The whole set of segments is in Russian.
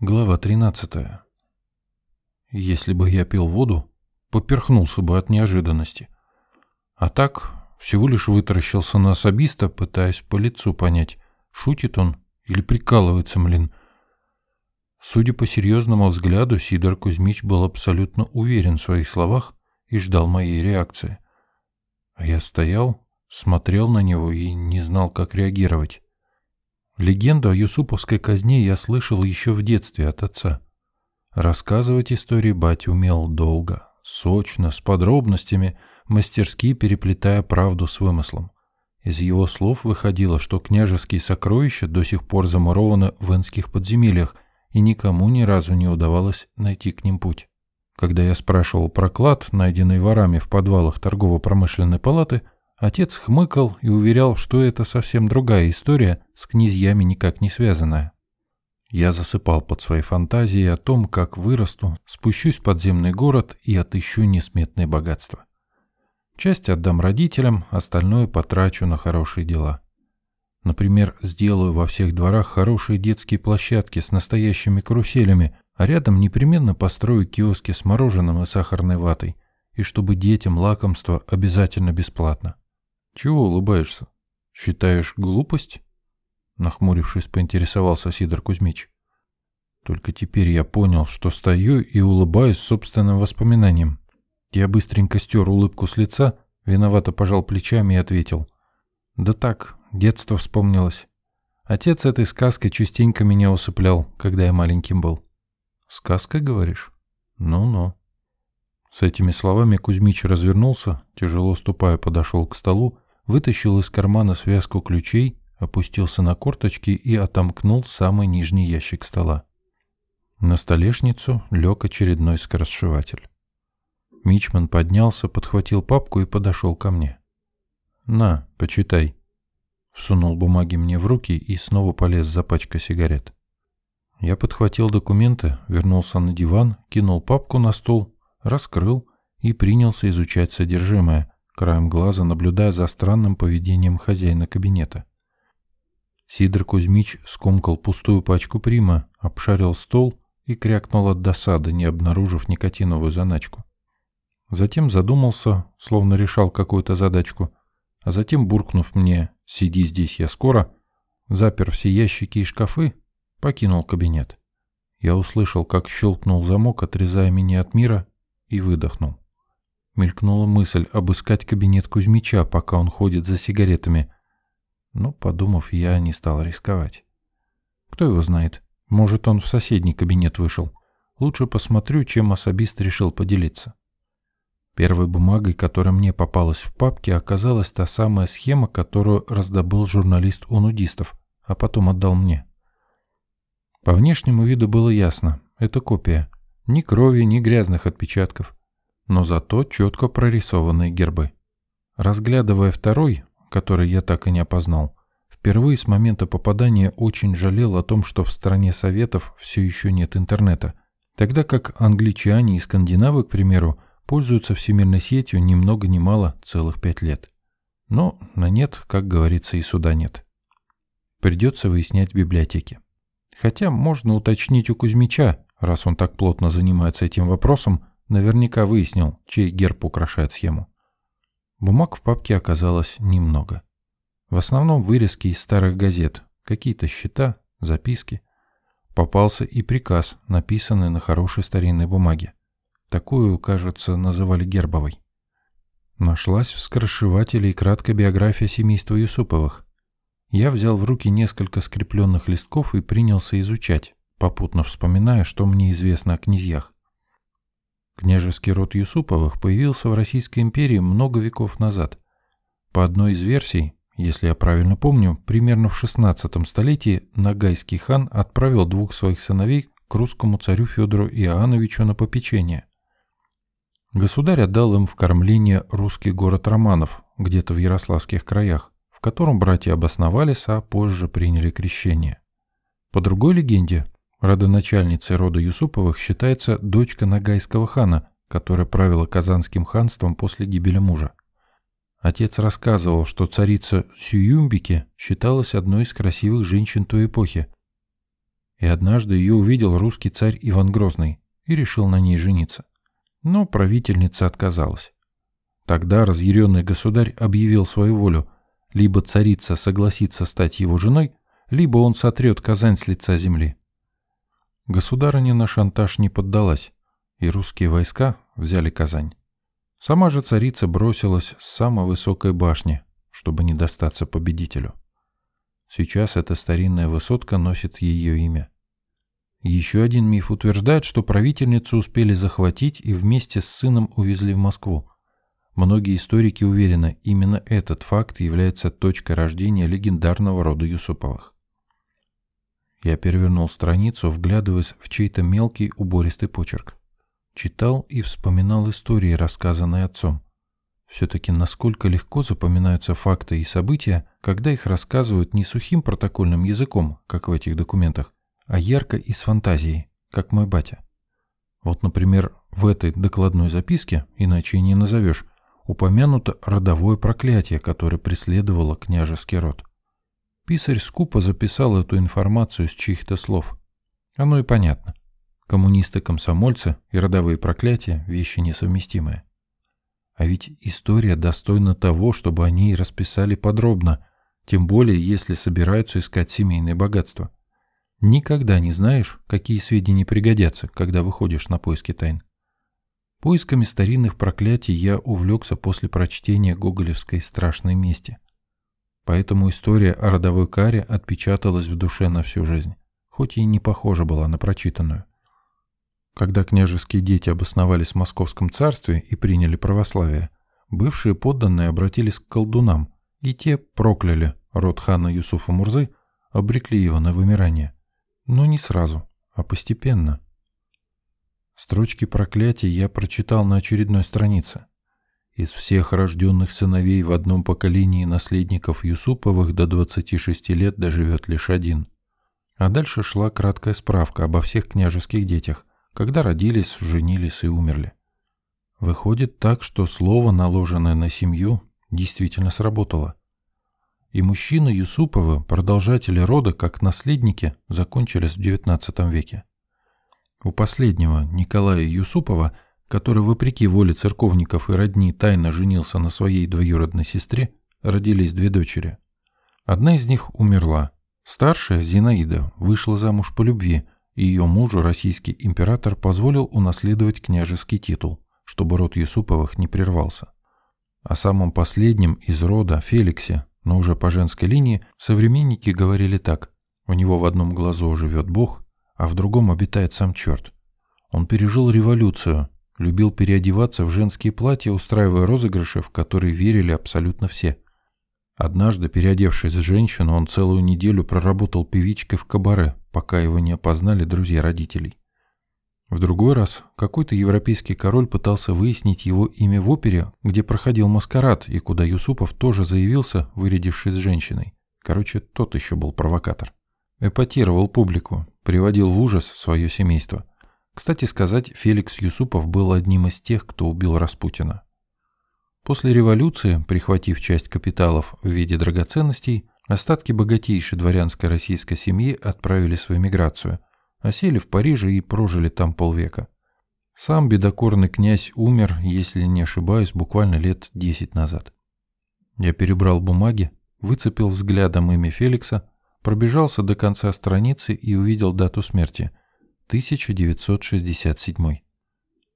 Глава 13. Если бы я пил воду, поперхнулся бы от неожиданности. А так, всего лишь вытаращился на особиста, пытаясь по лицу понять, шутит он или прикалывается, млин. Судя по серьезному взгляду, Сидор Кузьмич был абсолютно уверен в своих словах и ждал моей реакции. А я стоял, смотрел на него и не знал, как реагировать. Легенду о Юсуповской казне я слышал еще в детстве от отца. Рассказывать истории батя умел долго, сочно, с подробностями, мастерски переплетая правду с вымыслом. Из его слов выходило, что княжеские сокровища до сих пор замурованы в инских подземельях, и никому ни разу не удавалось найти к ним путь. Когда я спрашивал про клад, найденный ворами в подвалах торгово-промышленной палаты, Отец хмыкал и уверял, что это совсем другая история, с князьями никак не связанная. Я засыпал под своей фантазией о том, как вырасту, спущусь в подземный город и отыщу несметные богатства. Часть отдам родителям, остальное потрачу на хорошие дела. Например, сделаю во всех дворах хорошие детские площадки с настоящими каруселями, а рядом непременно построю киоски с мороженым и сахарной ватой, и чтобы детям лакомство обязательно бесплатно. «Чего улыбаешься? Считаешь глупость?» Нахмурившись, поинтересовался Сидор Кузьмич. Только теперь я понял, что стою и улыбаюсь собственным воспоминаниям. Я быстренько стер улыбку с лица, виновато пожал плечами и ответил. «Да так, детство вспомнилось. Отец этой сказкой частенько меня усыплял, когда я маленьким был». «Сказка, говоришь? Ну-ну». С этими словами Кузьмич развернулся, тяжело ступая подошел к столу вытащил из кармана связку ключей, опустился на корточки и отомкнул самый нижний ящик стола. На столешницу лег очередной скоросшиватель. Мичман поднялся, подхватил папку и подошел ко мне. «На, почитай». Всунул бумаги мне в руки и снова полез за пачкой сигарет. Я подхватил документы, вернулся на диван, кинул папку на стол, раскрыл и принялся изучать содержимое, краем глаза наблюдая за странным поведением хозяина кабинета. Сидор Кузьмич скомкал пустую пачку прима, обшарил стол и крякнул от досады, не обнаружив никотиновую заначку. Затем задумался, словно решал какую-то задачку, а затем, буркнув мне «Сиди здесь, я скоро», запер все ящики и шкафы, покинул кабинет. Я услышал, как щелкнул замок, отрезая меня от мира, и выдохнул. Мелькнула мысль обыскать кабинет Кузьмича, пока он ходит за сигаретами. Но, подумав, я не стал рисковать. Кто его знает, может, он в соседний кабинет вышел. Лучше посмотрю, чем особист решил поделиться. Первой бумагой, которая мне попалась в папке, оказалась та самая схема, которую раздобыл журналист у нудистов, а потом отдал мне. По внешнему виду было ясно, это копия. Ни крови, ни грязных отпечатков но зато четко прорисованные гербы. Разглядывая второй, который я так и не опознал, впервые с момента попадания очень жалел о том, что в стране Советов все еще нет интернета, тогда как англичане и скандинавы, к примеру, пользуются всемирной сетью ни много ни мало целых пять лет. Но на нет, как говорится, и суда нет. Придется выяснять в библиотеке. Хотя можно уточнить у Кузьмича, раз он так плотно занимается этим вопросом, Наверняка выяснил, чей герб украшает схему. Бумаг в папке оказалось немного. В основном вырезки из старых газет, какие-то счета, записки. Попался и приказ, написанный на хорошей старинной бумаге. Такую, кажется, называли гербовой. Нашлась в скоршевателе и краткая биография семейства Юсуповых. Я взял в руки несколько скрепленных листков и принялся изучать, попутно вспоминая, что мне известно о князьях. Княжеский род Юсуповых появился в Российской империи много веков назад. По одной из версий, если я правильно помню, примерно в XVI столетии Нагайский хан отправил двух своих сыновей к русскому царю Федору Иоанновичу на попечение. Государь отдал им в кормление русский город Романов, где-то в Ярославских краях, в котором братья обосновались, а позже приняли крещение. По другой легенде, Родоначальницей рода Юсуповых считается дочка Нагайского хана, которая правила Казанским ханством после гибели мужа. Отец рассказывал, что царица Сююмбике считалась одной из красивых женщин той эпохи. и однажды ее увидел русский царь Иван Грозный и решил на ней жениться. Но правительница отказалась. Тогда разъяренный государь объявил свою волю. Либо царица согласится стать его женой, либо он сотрет Казань с лица земли. Государыня на шантаж не поддалась, и русские войска взяли Казань. Сама же царица бросилась с самой высокой башни, чтобы не достаться победителю. Сейчас эта старинная высотка носит ее имя. Еще один миф утверждает, что правительницу успели захватить и вместе с сыном увезли в Москву. Многие историки уверены, именно этот факт является точкой рождения легендарного рода Юсуповых. Я перевернул страницу, вглядываясь в чей-то мелкий убористый почерк. Читал и вспоминал истории, рассказанные отцом. Все-таки насколько легко запоминаются факты и события, когда их рассказывают не сухим протокольным языком, как в этих документах, а ярко и с фантазией, как мой батя. Вот, например, в этой докладной записке, иначе и не назовешь, упомянуто родовое проклятие, которое преследовало княжеский род. Писарь скупо записал эту информацию с чьих-то слов. Оно и понятно. Коммунисты-комсомольцы и родовые проклятия – вещи несовместимые. А ведь история достойна того, чтобы о ней расписали подробно, тем более если собираются искать семейное богатство. Никогда не знаешь, какие сведения пригодятся, когда выходишь на поиски тайн. Поисками старинных проклятий я увлекся после прочтения гоголевской «Страшной мести». Поэтому история о родовой каре отпечаталась в душе на всю жизнь, хоть и не похожа была на прочитанную. Когда княжеские дети обосновались в Московском царстве и приняли православие, бывшие подданные обратились к колдунам, и те прокляли род хана Юсуфа Мурзы, обрекли его на вымирание. Но не сразу, а постепенно. Строчки проклятий я прочитал на очередной странице. Из всех рожденных сыновей в одном поколении наследников Юсуповых до 26 лет доживет лишь один. А дальше шла краткая справка обо всех княжеских детях, когда родились, женились и умерли. Выходит так, что слово, наложенное на семью, действительно сработало. И мужчины Юсуповы, продолжатели рода, как наследники, закончились в XIX веке. У последнего, Николая Юсупова, который, вопреки воле церковников и родни, тайно женился на своей двоюродной сестре, родились две дочери. Одна из них умерла. Старшая, Зинаида, вышла замуж по любви – ее мужу российский император позволил унаследовать княжеский титул, чтобы род Юсуповых не прервался. О самом последнем из рода, Феликсе, но уже по женской линии, современники говорили так. У него в одном глазу живет Бог, а в другом обитает сам черт. Он пережил революцию, любил переодеваться в женские платья, устраивая розыгрыши, в которые верили абсолютно все. Однажды, переодевшись в женщину, он целую неделю проработал певичкой в кабаре, пока его не опознали друзья родителей. В другой раз какой-то европейский король пытался выяснить его имя в опере, где проходил маскарад, и куда Юсупов тоже заявился, вырядившись женщиной. Короче, тот еще был провокатор. Эпатировал публику, приводил в ужас свое семейство. Кстати сказать, Феликс Юсупов был одним из тех, кто убил Распутина. После революции, прихватив часть капиталов в виде драгоценностей, остатки богатейшей дворянской российской семьи отправились в эмиграцию, осели в Париже и прожили там полвека. Сам бедокорный князь умер, если не ошибаюсь, буквально лет десять назад. Я перебрал бумаги, выцепил взглядом имя Феликса, пробежался до конца страницы и увидел дату смерти – 1967.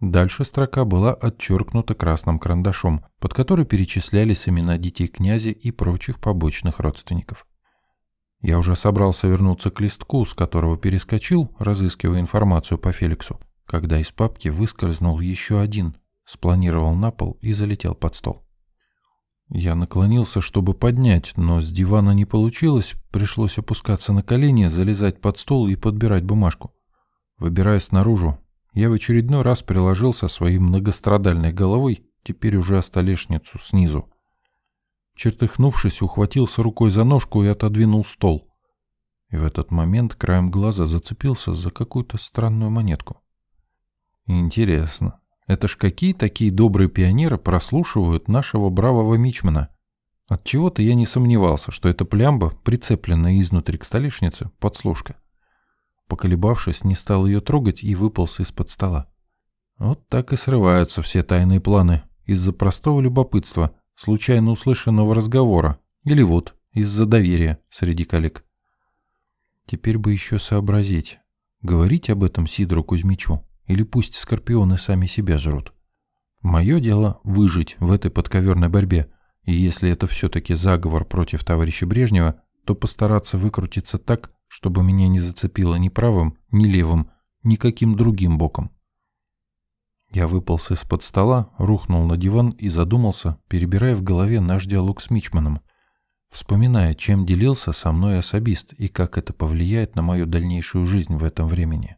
Дальше строка была отчеркнута красным карандашом, под который перечислялись имена детей князя и прочих побочных родственников. Я уже собрался вернуться к листку, с которого перескочил, разыскивая информацию по Феликсу, когда из папки выскользнул еще один, спланировал на пол и залетел под стол. Я наклонился, чтобы поднять, но с дивана не получилось, пришлось опускаться на колени, залезать под стол и подбирать бумажку. Выбираясь наружу, я в очередной раз приложился своей многострадальной головой, теперь уже о столешницу снизу. Чертыхнувшись, ухватился рукой за ножку и отодвинул стол. И в этот момент краем глаза зацепился за какую-то странную монетку. Интересно, это ж какие такие добрые пионеры прослушивают нашего бравого мичмана? От чего то я не сомневался, что эта плямба, прицепленная изнутри к столешнице, подслушка. Поколебавшись, не стал ее трогать и выполз из-под стола. Вот так и срываются все тайные планы из-за простого любопытства, случайно услышанного разговора, или вот из-за доверия среди коллег. Теперь бы еще сообразить, говорить об этом Сидору Кузьмичу или пусть скорпионы сами себя жрут. Мое дело выжить в этой подковерной борьбе, и если это все-таки заговор против товарища Брежнева, то постараться выкрутиться так, чтобы меня не зацепило ни правым, ни левым, ни каким другим боком. Я выполз из-под стола, рухнул на диван и задумался, перебирая в голове наш диалог с Мичманом, вспоминая, чем делился со мной особист и как это повлияет на мою дальнейшую жизнь в этом времени.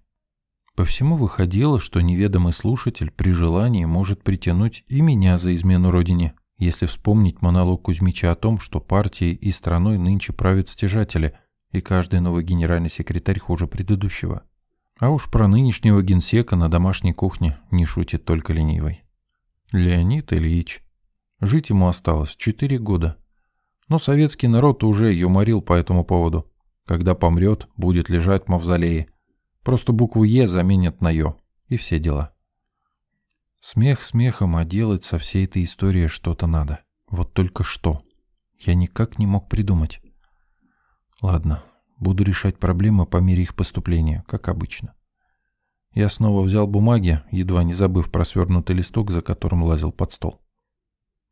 По всему выходило, что неведомый слушатель при желании может притянуть и меня за измену родине, если вспомнить монолог Кузьмича о том, что партией и страной нынче правят стяжатели, и каждый новый генеральный секретарь хуже предыдущего. А уж про нынешнего генсека на домашней кухне не шутит только ленивый. Леонид Ильич. Жить ему осталось четыре года. Но советский народ уже юморил по этому поводу. Когда помрет, будет лежать в мавзолее. Просто букву «Е» заменят на «Ё». И все дела. Смех смехом, а делать со всей этой историей что-то надо. Вот только что. Я никак не мог придумать. Ладно, Буду решать проблемы по мере их поступления, как обычно. Я снова взял бумаги, едва не забыв про свернутый листок, за которым лазил под стол.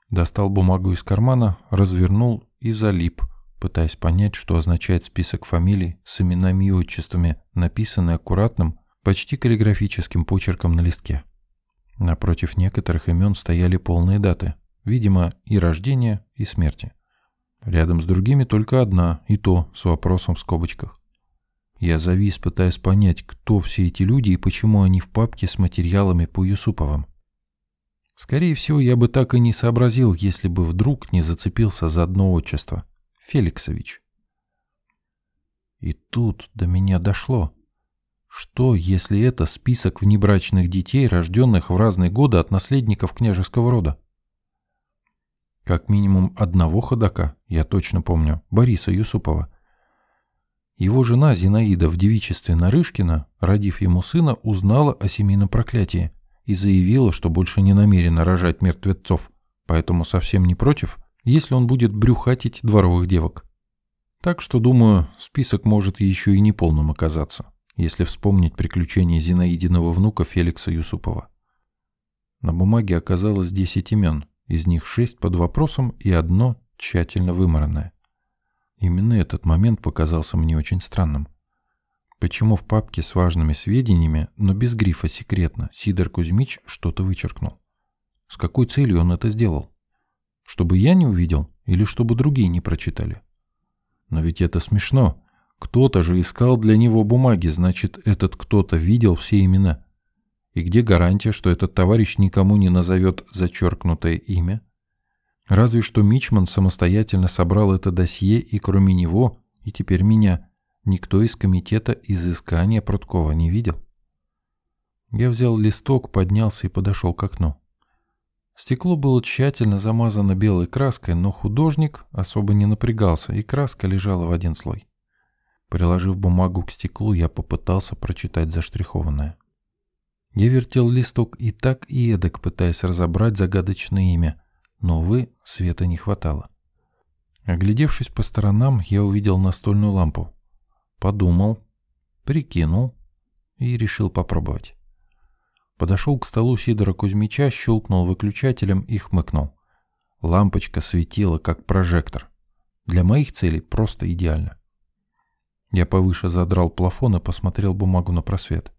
Достал бумагу из кармана, развернул и залип, пытаясь понять, что означает список фамилий с именами и отчествами, написанный аккуратным, почти каллиграфическим почерком на листке. Напротив некоторых имен стояли полные даты, видимо, и рождения, и смерти. Рядом с другими только одна, и то с вопросом в скобочках. Я завис, пытаясь понять, кто все эти люди и почему они в папке с материалами по Юсуповым. Скорее всего, я бы так и не сообразил, если бы вдруг не зацепился за одно отчество — Феликсович. И тут до меня дошло. Что, если это список внебрачных детей, рожденных в разные годы от наследников княжеского рода? Как минимум одного ходока, я точно помню, Бориса Юсупова. Его жена Зинаида в девичестве Нарышкина, родив ему сына, узнала о семейном проклятии и заявила, что больше не намерена рожать мертвецов, поэтому совсем не против, если он будет брюхатить дворовых девок. Так что, думаю, список может еще и неполным оказаться, если вспомнить приключения Зинаидиного внука Феликса Юсупова. На бумаге оказалось 10 имен, из них шесть под вопросом и одно тщательно вымаранное. Именно этот момент показался мне очень странным. Почему в папке с важными сведениями, но без грифа «секретно» Сидор Кузьмич что-то вычеркнул? С какой целью он это сделал? Чтобы я не увидел или чтобы другие не прочитали? Но ведь это смешно. Кто-то же искал для него бумаги, значит, этот кто-то видел все имена. И где гарантия, что этот товарищ никому не назовет зачеркнутое имя? Разве что Мичман самостоятельно собрал это досье, и кроме него, и теперь меня, никто из комитета изыскания Пруткова не видел. Я взял листок, поднялся и подошел к окну. Стекло было тщательно замазано белой краской, но художник особо не напрягался, и краска лежала в один слой. Приложив бумагу к стеклу, я попытался прочитать заштрихованное. Я вертел листок и так, и эдак, пытаясь разобрать загадочное имя, но, увы, света не хватало. Оглядевшись по сторонам, я увидел настольную лампу. Подумал, прикинул и решил попробовать. Подошел к столу Сидора Кузьмича, щелкнул выключателем и хмыкнул. Лампочка светила, как прожектор. Для моих целей просто идеально. Я повыше задрал плафон и посмотрел бумагу на просвет.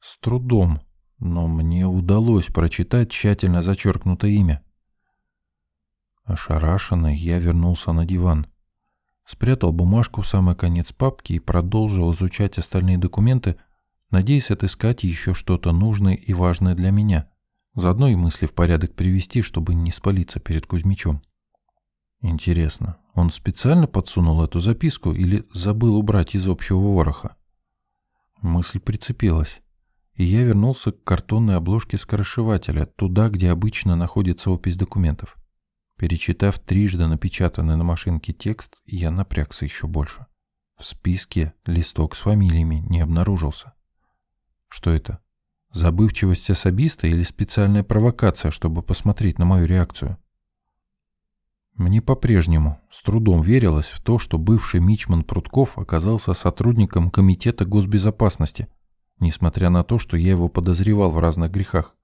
С трудом, но мне удалось прочитать тщательно зачеркнутое имя. Ошарашенный, я вернулся на диван. Спрятал бумажку в самый конец папки и продолжил изучать остальные документы, надеясь отыскать еще что-то нужное и важное для меня. Заодно и мысли в порядок привести, чтобы не спалиться перед Кузьмичом. Интересно, он специально подсунул эту записку или забыл убрать из общего вороха? Мысль прицепилась и я вернулся к картонной обложке скоросшивателя, туда, где обычно находится опись документов. Перечитав трижды напечатанный на машинке текст, я напрягся еще больше. В списке листок с фамилиями не обнаружился. Что это? Забывчивость особиста или специальная провокация, чтобы посмотреть на мою реакцию? Мне по-прежнему с трудом верилось в то, что бывший мичман Прутков оказался сотрудником Комитета госбезопасности, несмотря на то, что я его подозревал в разных грехах.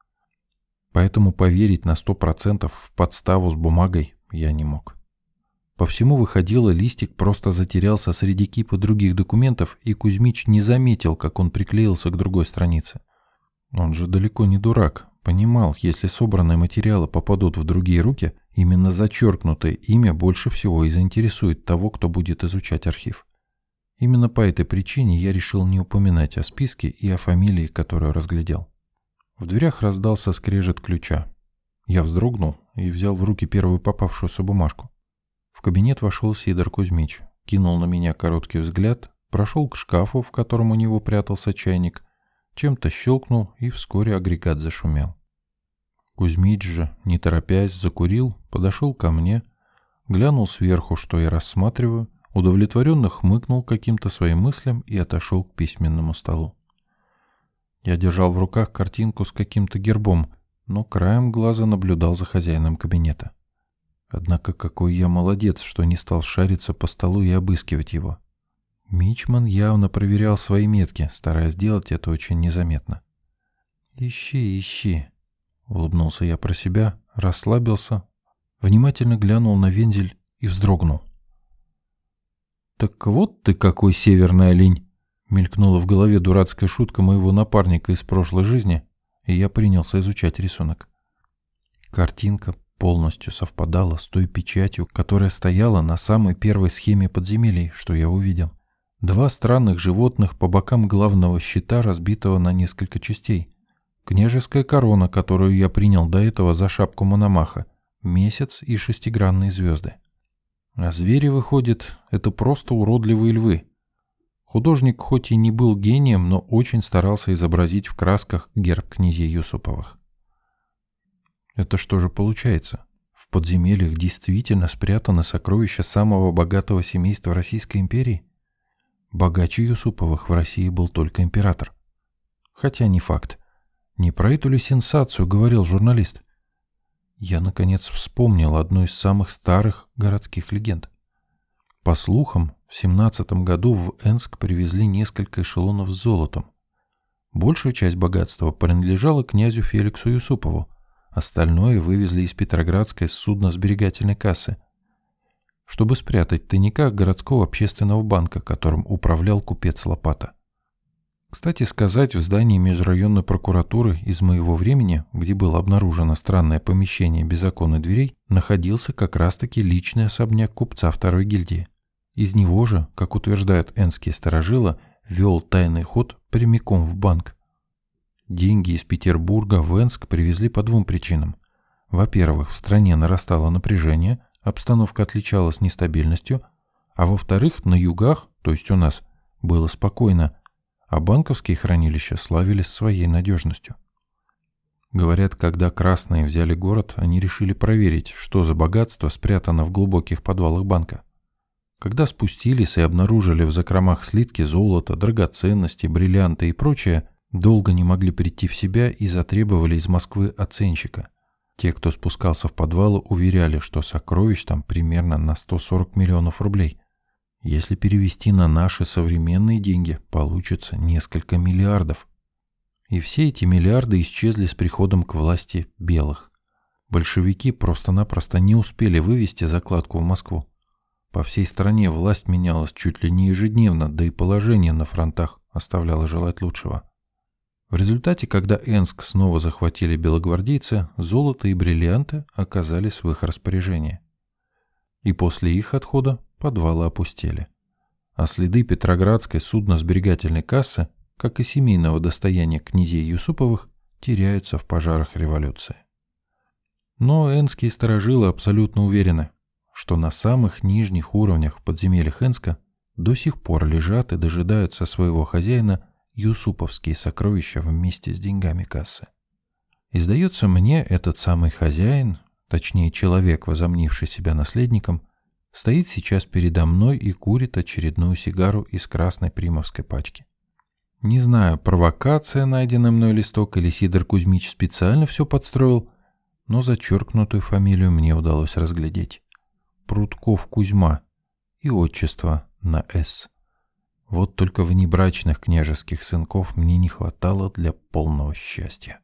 Поэтому поверить на сто процентов в подставу с бумагой я не мог. По всему выходило, листик просто затерялся среди кипа других документов, и Кузьмич не заметил, как он приклеился к другой странице. Он же далеко не дурак, понимал, если собранные материалы попадут в другие руки, именно зачеркнутое имя больше всего и заинтересует того, кто будет изучать архив. Именно по этой причине я решил не упоминать о списке и о фамилии, которую разглядел. В дверях раздался скрежет ключа. Я вздрогнул и взял в руки первую попавшуюся бумажку. В кабинет вошел Сидор Кузьмич, кинул на меня короткий взгляд, прошел к шкафу, в котором у него прятался чайник, чем-то щелкнул, и вскоре агрегат зашумел. Кузьмич же, не торопясь, закурил, подошел ко мне, глянул сверху, что я рассматриваю, удовлетворенно хмыкнул каким-то своим мыслям и отошел к письменному столу. Я держал в руках картинку с каким-то гербом, но краем глаза наблюдал за хозяином кабинета. Однако какой я молодец, что не стал шариться по столу и обыскивать его. Мичман явно проверял свои метки, стараясь сделать это очень незаметно. «Ищи, ищи», — улыбнулся я про себя, расслабился, внимательно глянул на вензель и вздрогнул. «Так вот ты какой северный олень!» Мелькнула в голове дурацкая шутка моего напарника из прошлой жизни, и я принялся изучать рисунок. Картинка полностью совпадала с той печатью, которая стояла на самой первой схеме подземелий, что я увидел. Два странных животных по бокам главного щита, разбитого на несколько частей. Княжеская корона, которую я принял до этого за шапку Мономаха, месяц и шестигранные звезды. А звери, выходит, это просто уродливые львы. Художник хоть и не был гением, но очень старался изобразить в красках герб князей Юсуповых. Это что же получается? В подземельях действительно спрятано сокровище самого богатого семейства Российской империи? Богаче Юсуповых в России был только император. Хотя не факт. Не про эту ли сенсацию говорил журналист? Я, наконец, вспомнил одну из самых старых городских легенд. По слухам, в 17 году в Энск привезли несколько эшелонов с золотом. Большая часть богатства принадлежала князю Феликсу Юсупову, Остальное вывезли из Петроградской судно-сберегательной кассы, чтобы спрятать в тайниках городского общественного банка, которым управлял купец Лопата. Кстати сказать, в здании межрайонной прокуратуры из моего времени, где было обнаружено странное помещение без окон и дверей, находился как раз-таки личный особняк купца второй гильдии. Из него же, как утверждают энские сторожилы, вел тайный ход прямиком в банк. Деньги из Петербурга в Энск привезли по двум причинам. Во-первых, в стране нарастало напряжение, обстановка отличалась нестабильностью, а во-вторых, на югах, то есть у нас, было спокойно, а банковские хранилища славились своей надежностью. Говорят, когда красные взяли город, они решили проверить, что за богатство спрятано в глубоких подвалах банка. Когда спустились и обнаружили в закромах слитки золота, драгоценности, бриллианты и прочее, долго не могли прийти в себя и затребовали из Москвы оценщика. Те, кто спускался в подвалы, уверяли, что сокровищ там примерно на 140 миллионов рублей. Если перевести на наши современные деньги, получится несколько миллиардов. И все эти миллиарды исчезли с приходом к власти белых. Большевики просто-напросто не успели вывести закладку в Москву. По всей стране власть менялась чуть ли не ежедневно, да и положение на фронтах оставляло желать лучшего. В результате, когда Энск снова захватили белогвардейцы, золото и бриллианты оказались в их распоряжении. И после их отхода подвалы опустели. А следы Петроградской судно-сберегательной кассы, как и семейного достояния князей Юсуповых, теряются в пожарах революции. Но энские сторожилы абсолютно уверены, что на самых нижних уровнях подземелья Энска до сих пор лежат и дожидаются своего хозяина юсуповские сокровища вместе с деньгами кассы. И сдается мне, этот самый хозяин, точнее человек, возомнивший себя наследником, стоит сейчас передо мной и курит очередную сигару из красной примовской пачки. Не знаю, провокация, найденный мной листок, или Сидор Кузьмич специально все подстроил, но зачеркнутую фамилию мне удалось разглядеть. Прутков Кузьма и отчество на «С». Вот только внебрачных княжеских сынков мне не хватало для полного счастья.